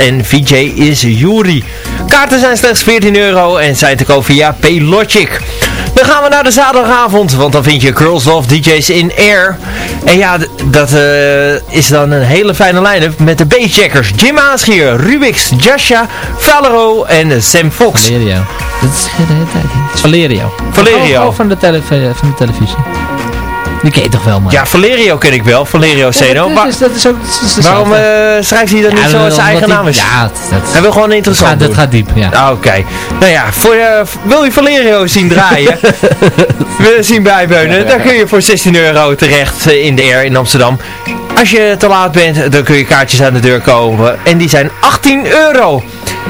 en VJ is Yuri. Kaarten zijn slechts 14 euro en zijn te koop via Paylogic. Dan gaan we naar de zaterdagavond, want dan vind je Girls Love DJ's in Air. En ja, dat uh, is dan een hele fijne line-up met de Bassjackers. Jim Aanschier, Rubix, Jasha, Valero en Sam Fox. Valerio. Dat is de hele tijd. Het is Valerio. Valerio. Oh, van, de van de televisie. Die ken je toch wel, man? Ja, Valerio ken ik wel. Valerio Seno. Ja, dat, is, dat is ook, waarom uh, schrijft hij dan niet zo als zijn eigen naam is? Ja, dat, hij wil gewoon interessant dat gaat, dat gaat diep, ja. Ah, oké. Nou ja, voor, uh, wil je Valerio zien draaien, wil je zien bijbeunen, dan kun je voor 16 euro terecht uh, in de Air in Amsterdam. Als je te laat bent, dan kun je kaartjes aan de deur komen. En die zijn 18 euro.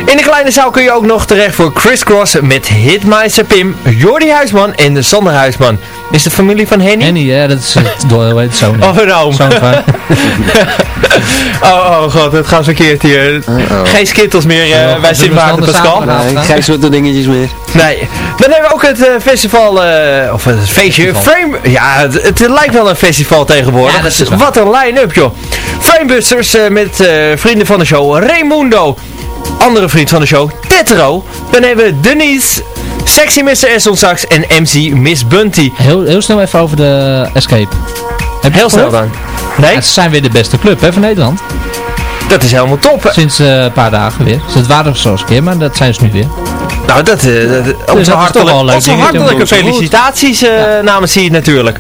In de kleine zaal kun je ook nog terecht voor Chris Cross met Hitmeister Pim, Jordi Huisman en Sander Huisman. Is de familie van Henny? Henny, ja, dat is door, weet zoon. Of een oom. Zoon van. oh, oh god, het gaat verkeerd hier. Uh -oh. Geen skittles meer uh, bij Sint Maarten Pascal. Nee, geen soorten dingetjes meer. Nee. Dan hebben we ook het uh, festival, uh, of het feestje, festival. Frame, ja, het, het, lijkt wel een festival tegenwoordig. Ja, dat is Wat een line-up joh. Framebusters met vrienden van de show, Raimundo. Andere vriend van de show, Tetro. Dan hebben we Denise, Sexy Mr. Esson Sax en MC Miss Bunty. Heel, heel snel even over de Escape. Heb heel snel dan. Nee? Ja, ze zijn weer de beste club hè, van Nederland. Dat is helemaal top. Sinds uh, een paar dagen weer. Dus het waren er zoals een keer, maar dat zijn ze nu weer. Nou, dat, uh, dat dus hartelijk, onze hartelijke felicitaties uh, ja. namens hier natuurlijk.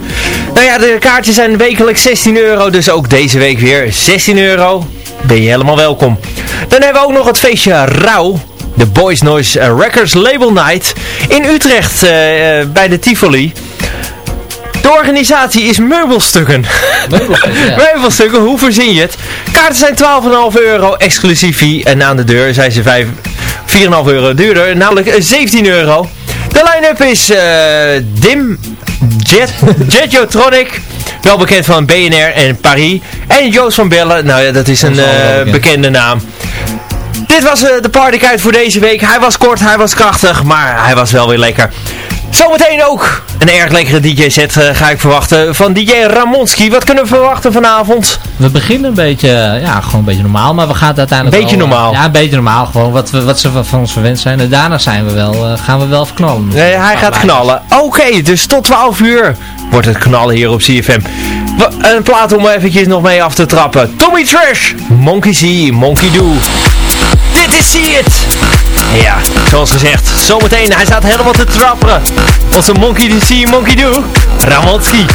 Nou ja, de kaartjes zijn wekelijks 16 euro, dus ook deze week weer 16 euro. Ben je helemaal welkom. Dan hebben we ook nog het feestje Rauw. De Boys Noise Records Label Night in Utrecht uh, bij de Tivoli. De organisatie is meubelstukken. Meubelstukken, ja. meubelstukken, hoe verzin je het? Kaarten zijn 12,5 euro exclusief en aan de deur zijn ze 4,5 euro duurder, namelijk 17 euro. De line-up is uh, Dim, Jet, Jetjotronic, wel bekend van BNR en Paris. En Joost van Bellen, nou ja, dat is een uh, bekende naam. Dit was uh, de partykite voor deze week. Hij was kort, hij was krachtig, maar hij was wel weer lekker. Zometeen ook een erg lekkere DJ-set uh, ga ik verwachten van DJ Ramonski. Wat kunnen we verwachten vanavond? We beginnen een beetje, ja, gewoon een beetje normaal, maar we gaan het uiteindelijk Beetje wel, normaal? Ja, een beetje normaal, gewoon wat, we, wat ze van ons verwend zijn. En daarna zijn we wel, uh, gaan we wel verknallen. Nee, hij gaat knallen. Oké, okay, dus tot 12 uur wordt het knallen hier op CFM. Een plaat om eventjes nog mee af te trappen. Tommy Trash, Monkey See, Monkey Do. Dit is See It. Ja, zoals gezegd, zometeen, hij staat helemaal te trapperen. Onze Monkey See, Monkey Do, Ramonski.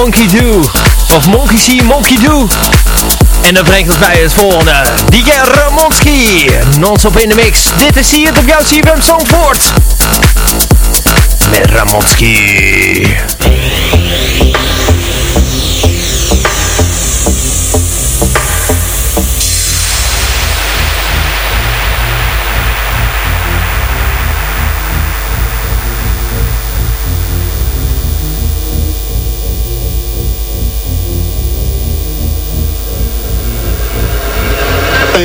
Monkey Do. Of Monkey See, Monkey Do. En dat brengt ons bij het volgende. DJ Ramonski. Non-stop in de mix. Dit is hier op jouw CFM Zandvoort. Met Ramonski.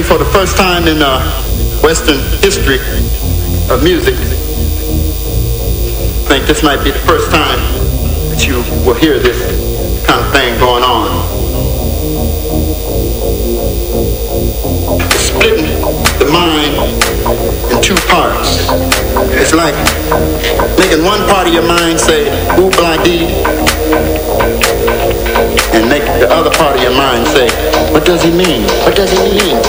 For the first time in uh, Western history of music, I think this might be the first time that you will hear this kind of thing going on. Splitting the mind in two parts. It's like making one part of your mind say, ooh, blah, dee, and make the other part of your mind say, what does he mean? What does he mean?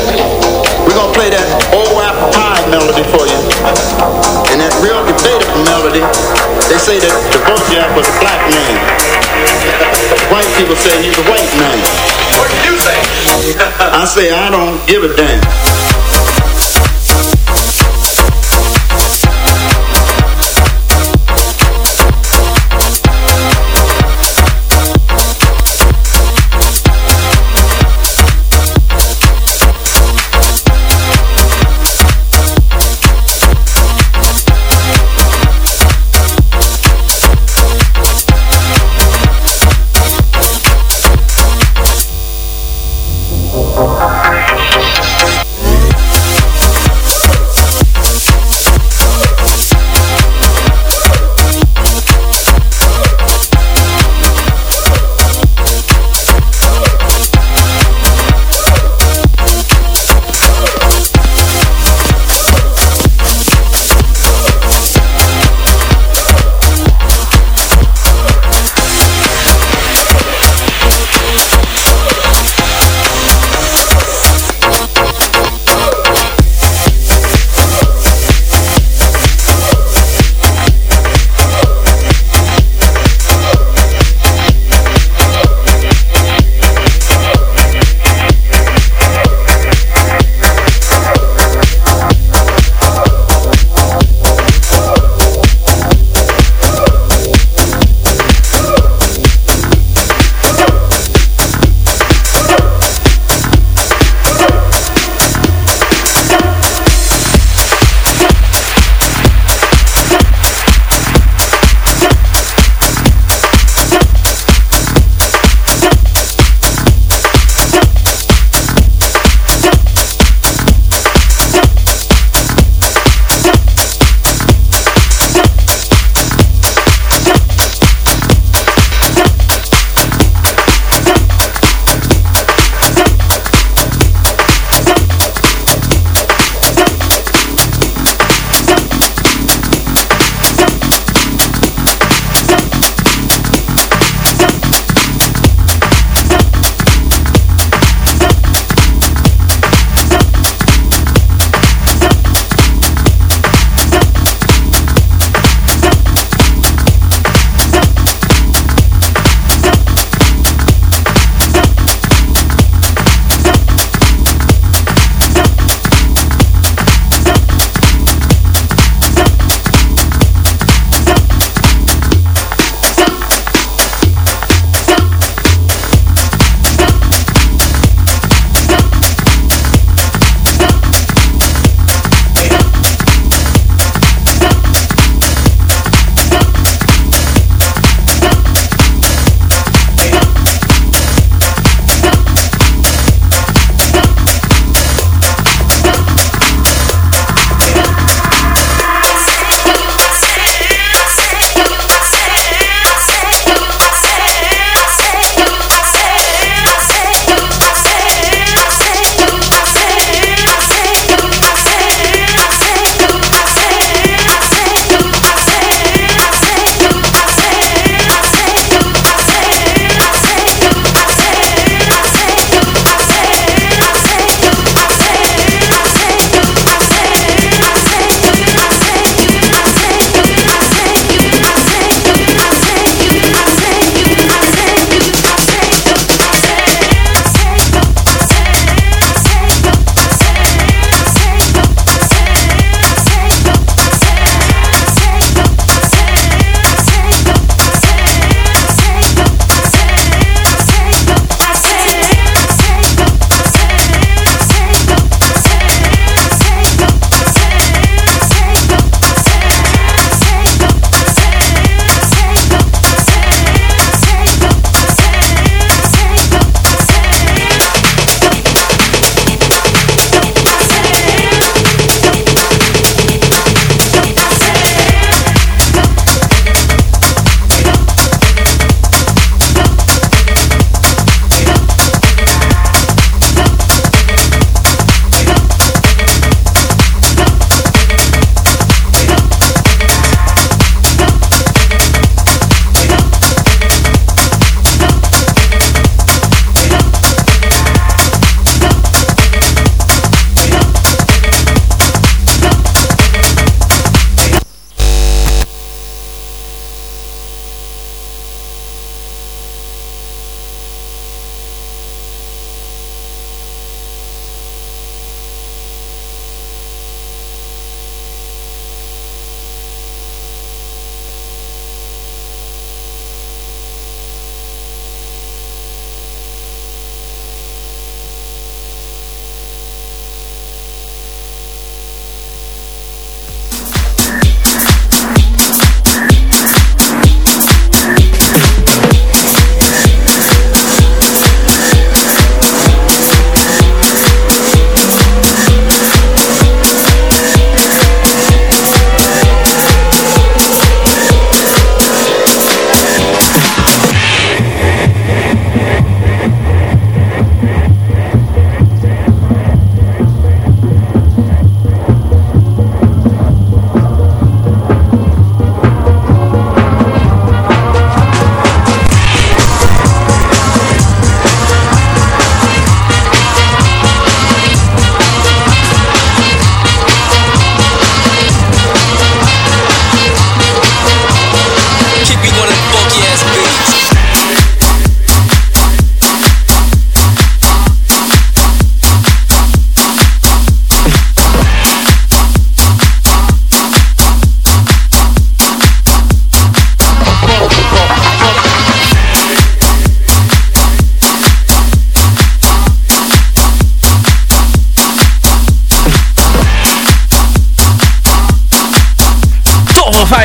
We're going to play that old apple pie melody for you. And that real debatable melody, they say that Dvorak was a black man. White people say he's a white man. What do you say? I say I don't give a damn.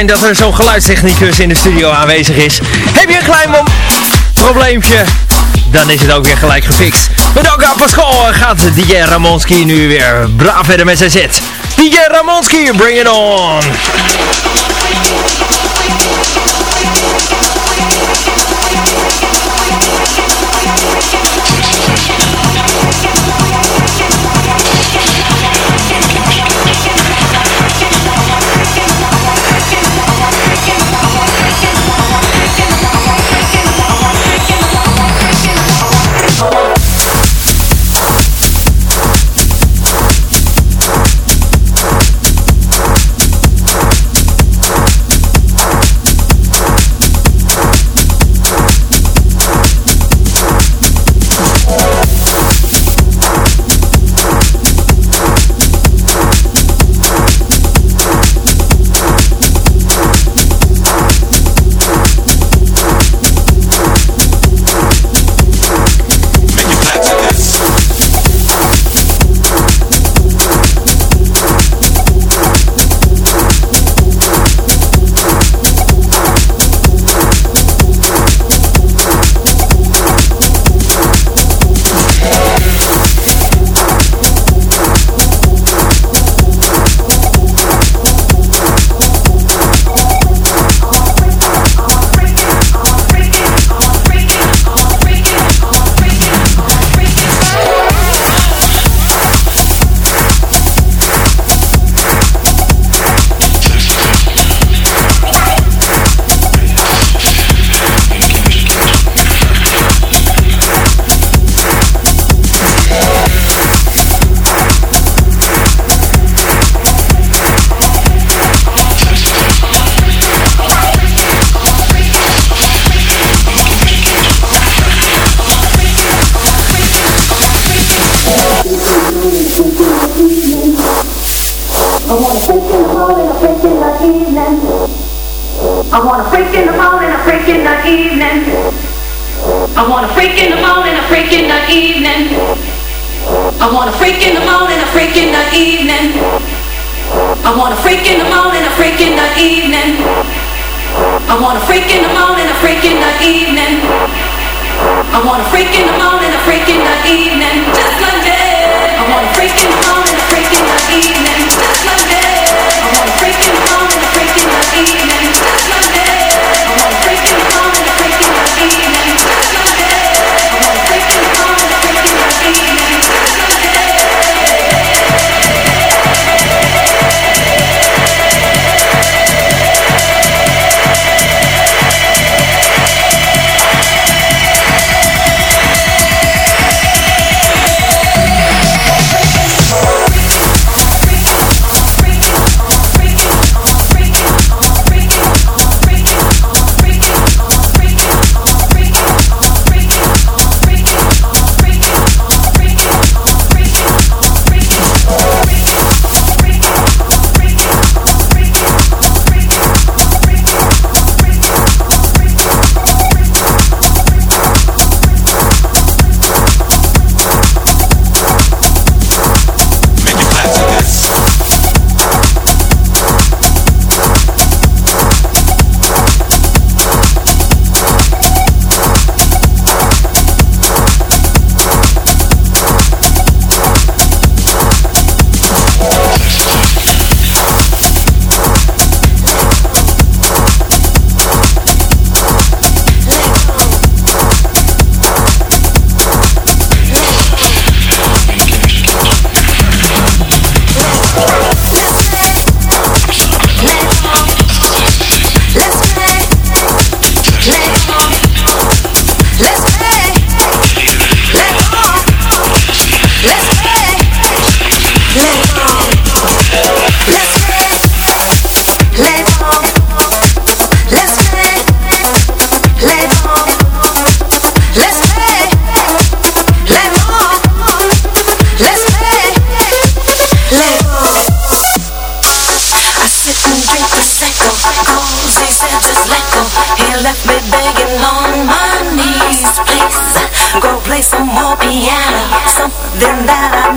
Dat er zo'n geluidstechnicus in de studio aanwezig is. Heb je een klein probleempje? Dan is het ook weer gelijk gefixt. Bedankt aan Pascal gaat DJ Ramonski nu weer braaf verder met zijn zet. DJ Ramonski, bring it on! left me begging on my knees. Please go play some more piano, something that I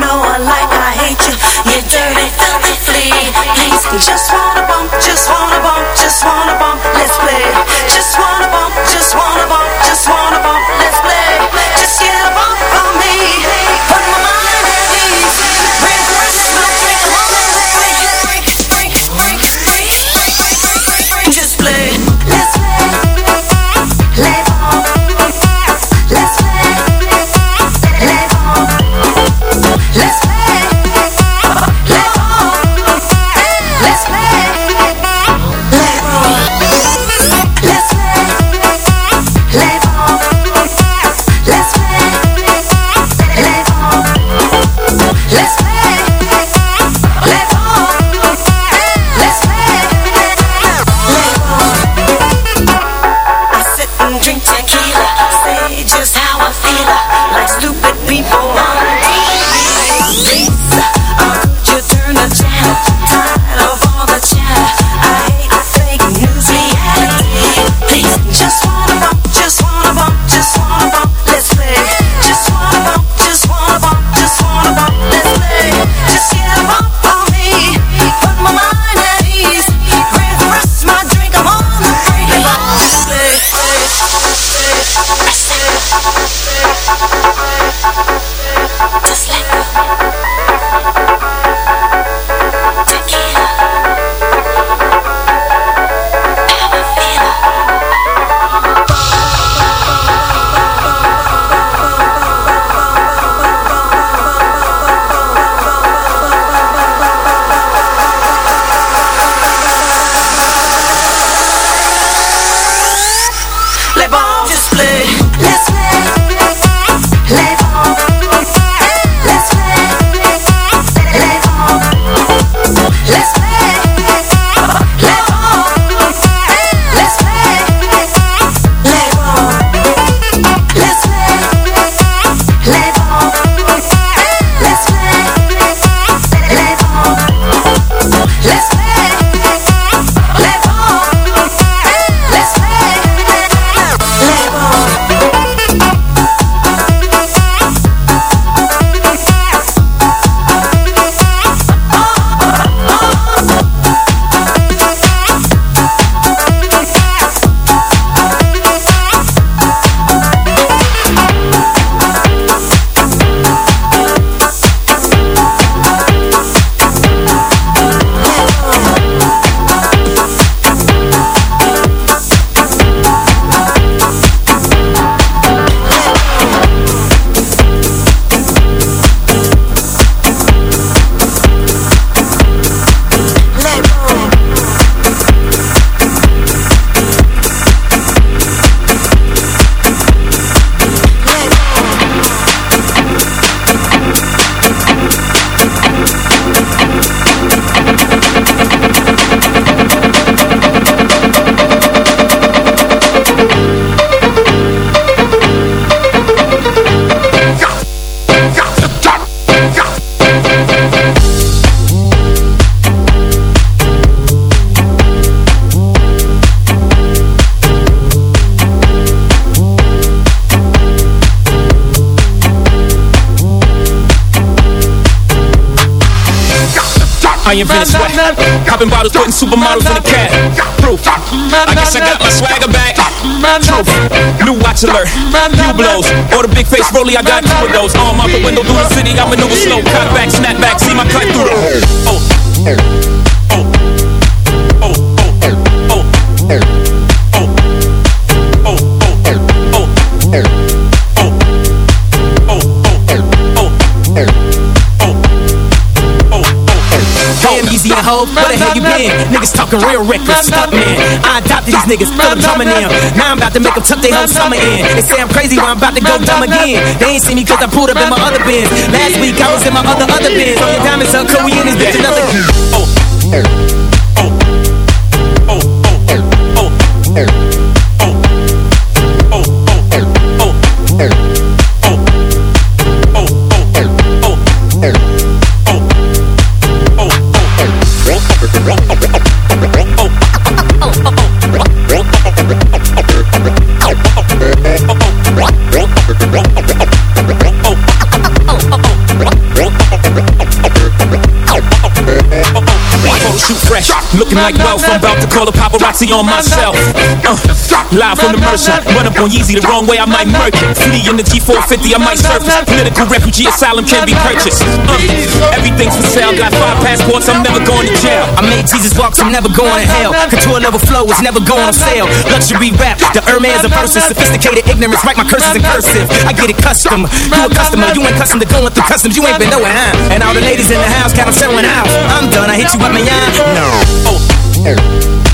I invented sweat. Popping bottles, putting supermodels in the cab. Proof. I guess I got my swagger back. Truth. New watch alert. New blows. Or the big face rollie, I got two of those. Arm out the window through the city, I maneuver slow. Cut back, snap back, see my cut through the. Oh. Hope, where the hell you been? Niggas talking real reckless, stuck man. I adopted these niggas, feel them drumming in. Now I'm about to make them tuck their whole summer in. They say I'm crazy, but I'm about to go dumb again. They ain't see me cause I pulled up in my other bins. Last week I was in my other, other bins. On your diamonds up, cool, we in this bitch another. Oh. Looking like wealth, I'm about to call a paparazzi on myself. Uh, live from the Mercer, run up on Yeezy the wrong way, I might murk it. Flee in the G450, I might surface. Political refugee asylum can be purchased. Uh, everything's for sale, got five passports, I'm never going to jail. I made Jesus walks, I'm never going to hell. Couture level flow is never going on sale. Luxury rap, the Hermes of verses, sophisticated ignorance, write my curses in cursive. I get it custom, you a customer, you ain't custom to going through customs, you ain't been nowhere, huh? And all the ladies in the house got them showing out. I'm done, I hit you up, man. No. Oh earth.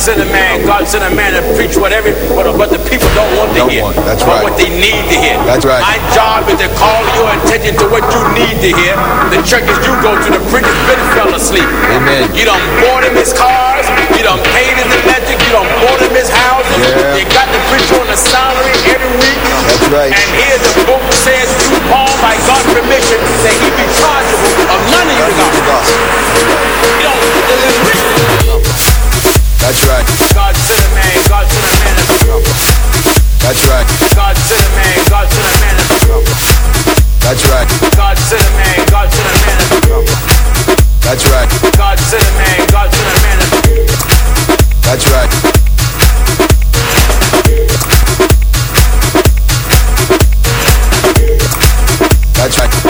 Send a man, God send a man to preach what every what, what the people don't want to don't hear. Want. That's right. What they need to hear. That's right. My job is to call your attention to what you need to hear. The churches you go to, the preachers been fell asleep. Amen. You done bought him his cars, you done paid his electric, you done bought him his houses. Yeah. You got the preacher on a salary every week. That's right. And here the book says to Paul by God's permission that he be chargeable of none of you gospel. You don't, that's right. God to the man, God to the man. That's right. God to the man, God to the man. That's right. God to the man, God to the man. That's right. God to the man, God to the man. That's right. That's right.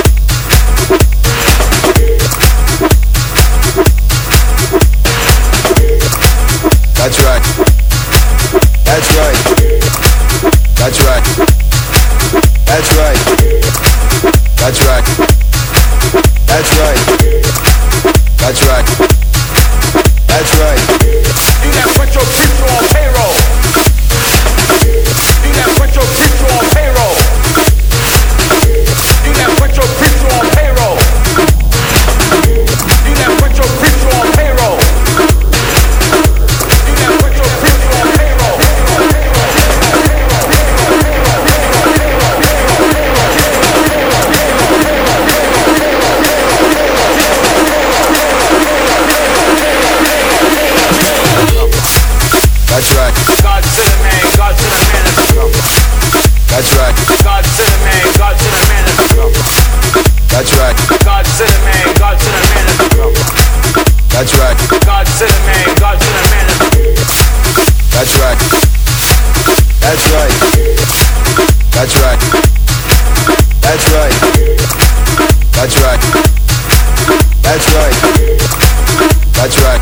That's right. That's right. That's right. That's right. That's right. God to the man, God to the man in the room. That's right. God to the man, God to the man in the room. That's right. God to the man, God to the man in the room. That's right. That's right. That's right. That's right. That's right. That's right. That's right.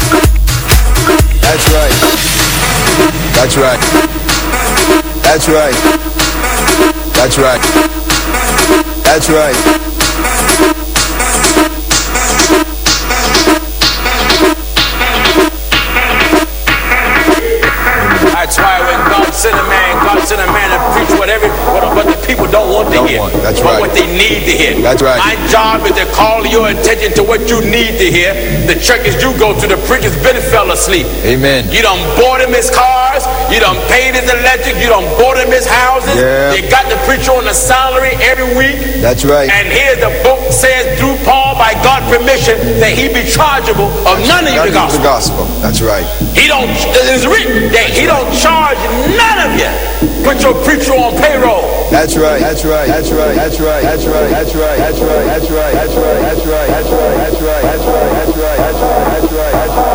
That's right. That's right. That's right. That's right. That's right. don't want to don't hear. Want. That's but right. what they need to hear. That's right. My job is to call your attention to what you need to hear. The trick is you go to the preacher's bed and fell asleep. Amen. You done bought him his cars. You done paid his electric. You done bought him his houses. Yeah. Got the preacher on the salary every week. That's right. And here the book says through Paul by God permission that he be chargeable of That's none of you the gospel. the gospel. That's right. He don't, it's written that That's he right. don't charge none of you. Put your preacher on payroll. That's right. That's right. That's right. That's right. That's right. That's right. That's right. That's right. That's right. That's right. That's right. That's right. That's right. That's right. That's right. That's right.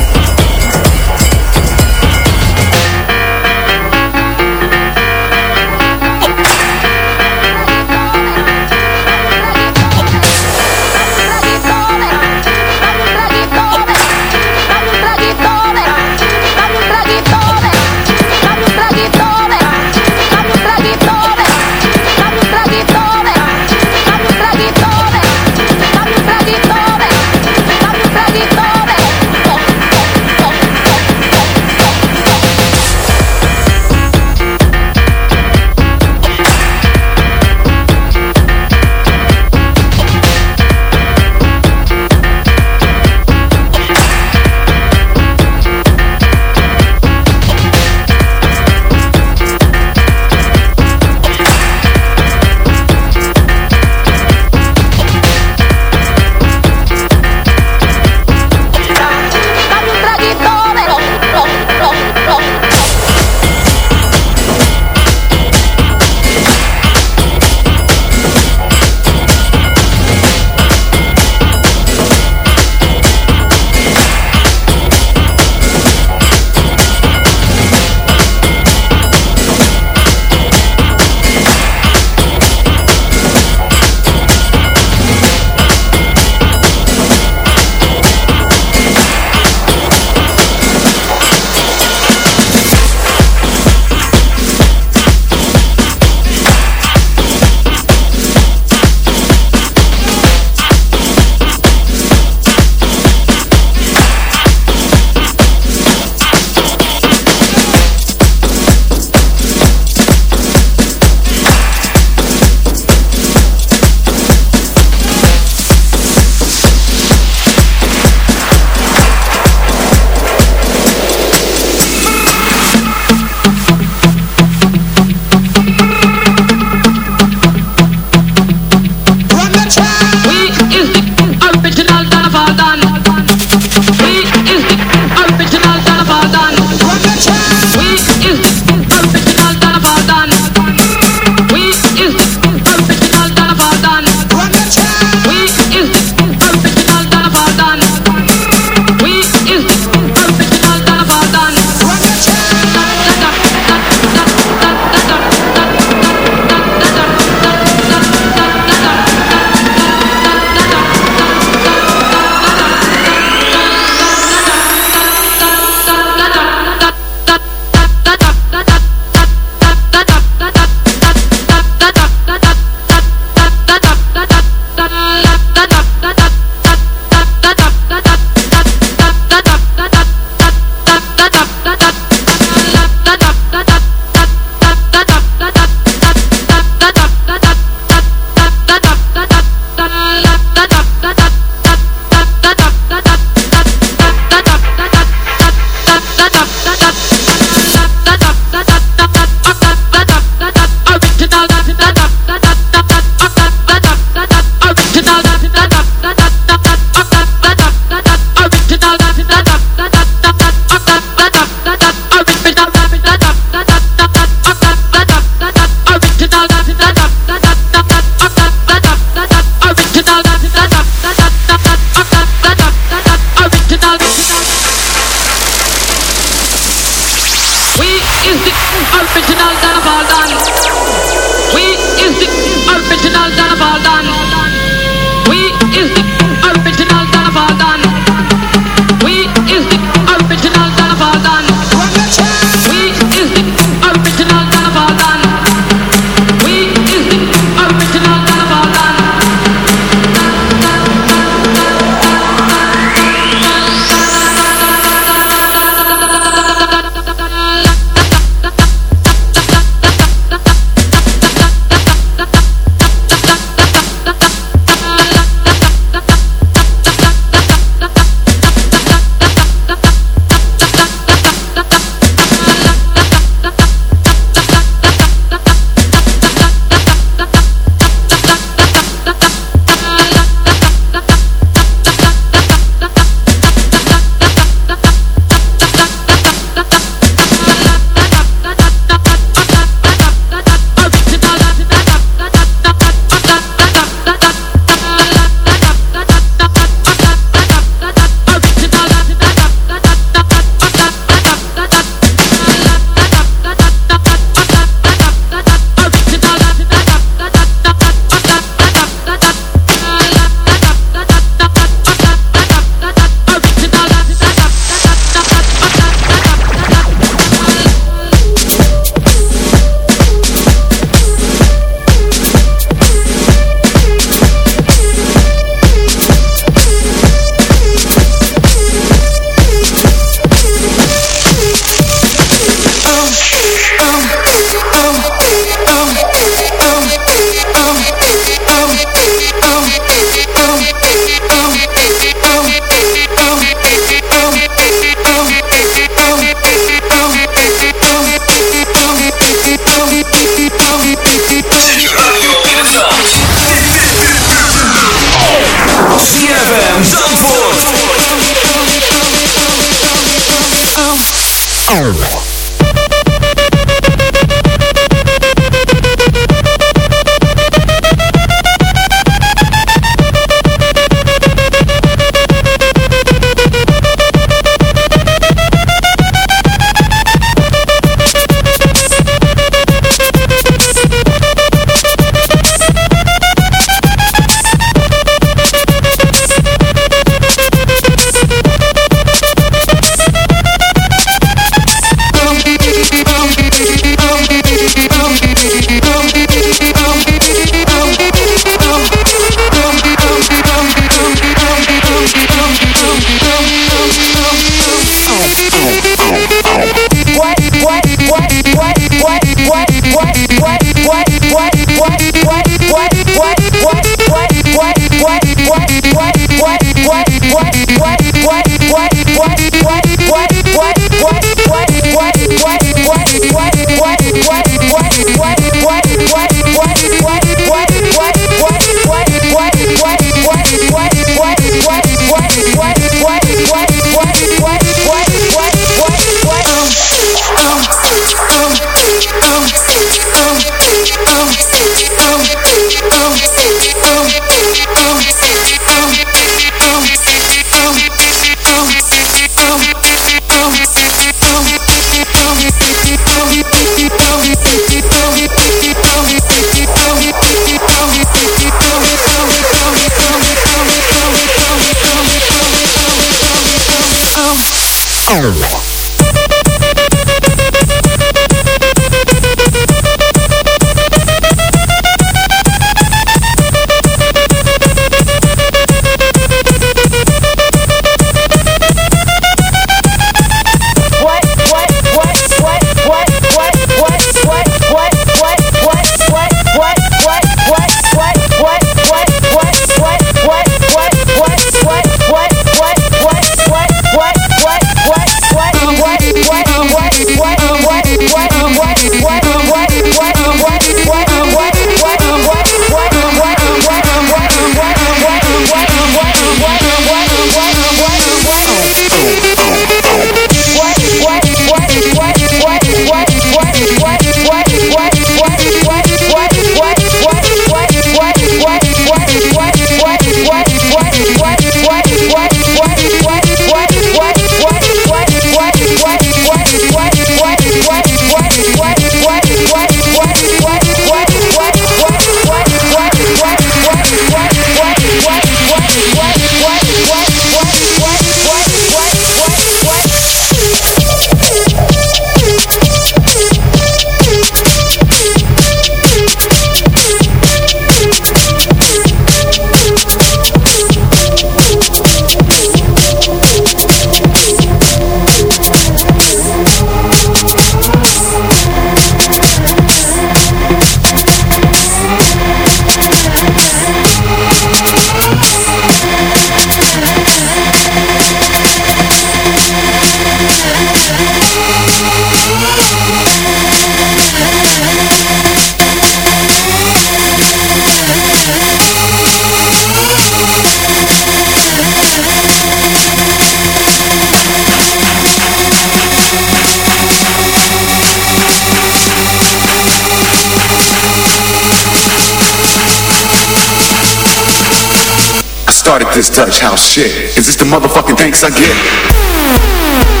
This Dutch house shit. Is this the motherfucking thanks I get?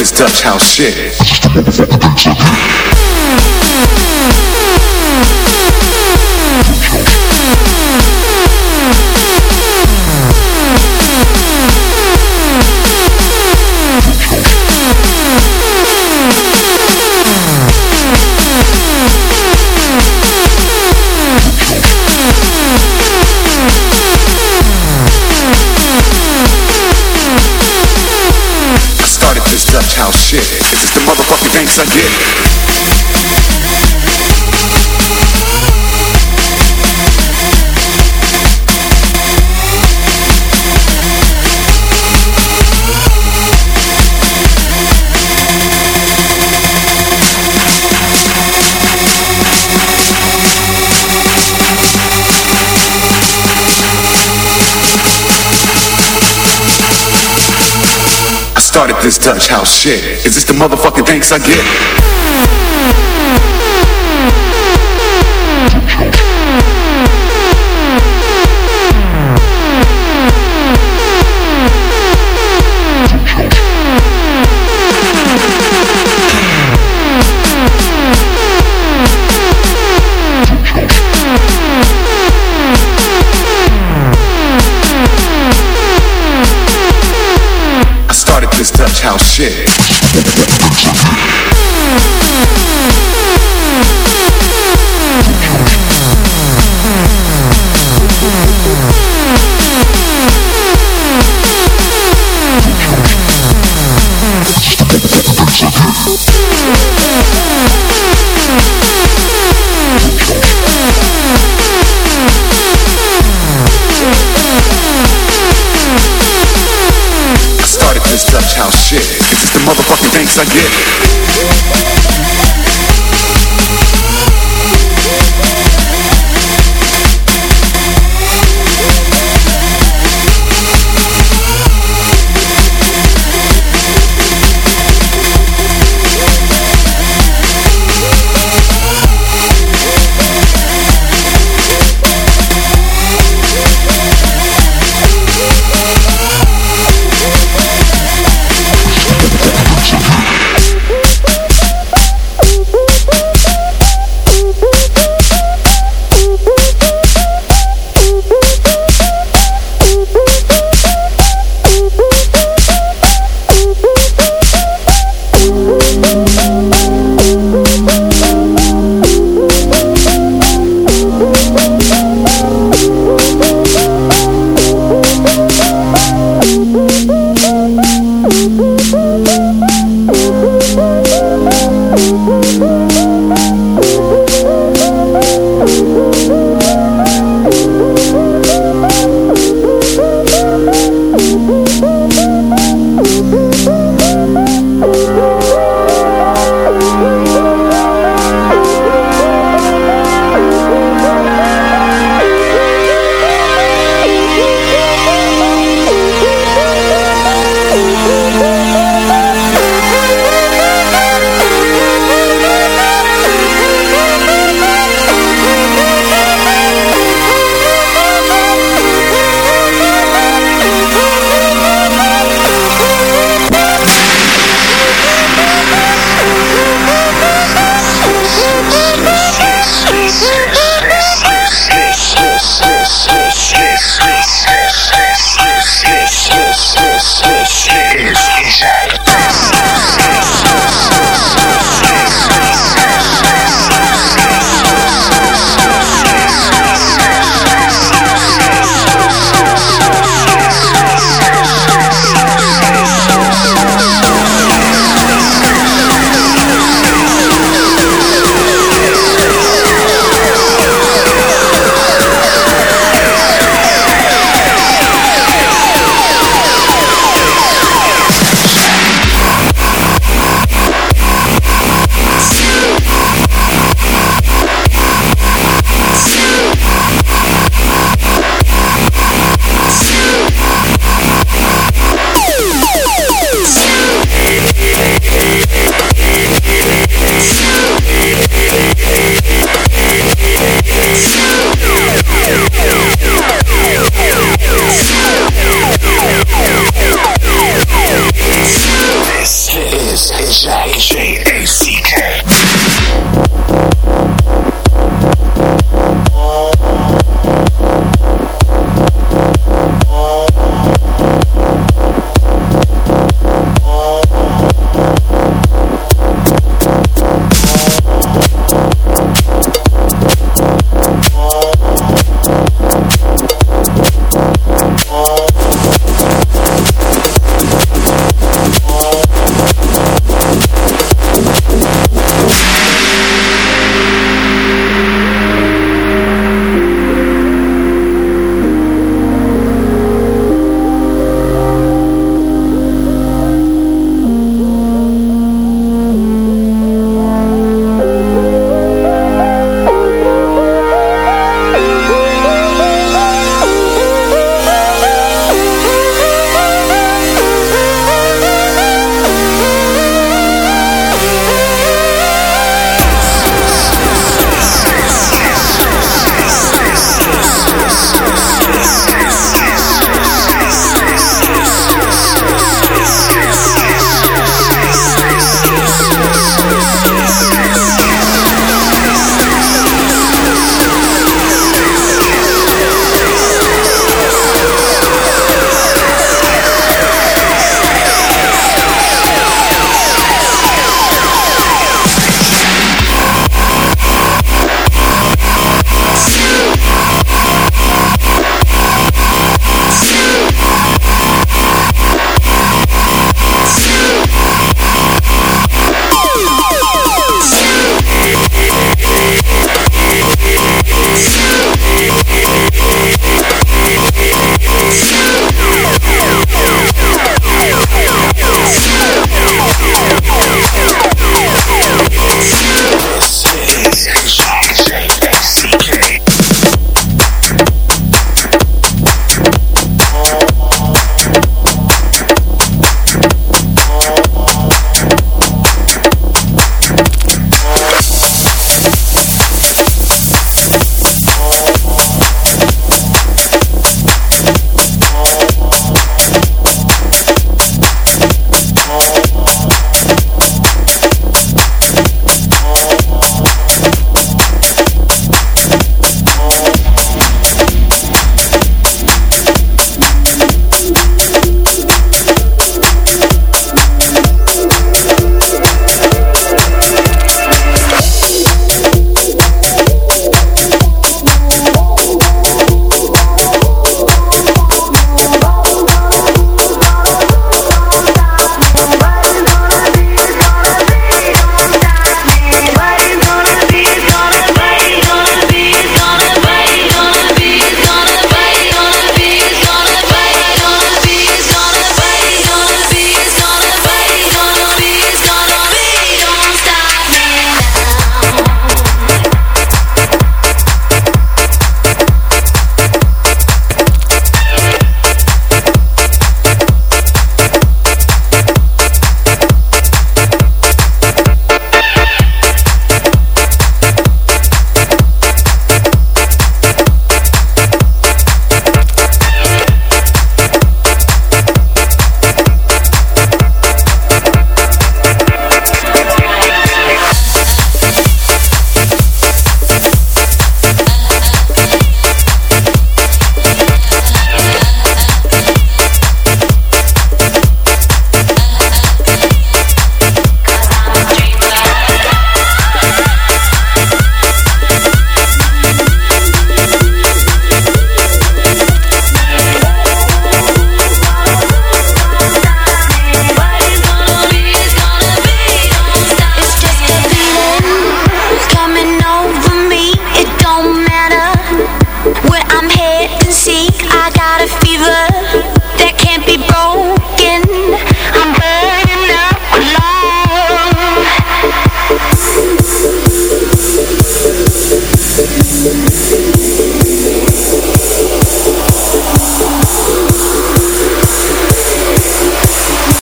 This Dutch house shit. Thanks I get? Started this Dutch house shit. Is this the motherfucking thanks I get? Shit. Motherfucking thanks I get?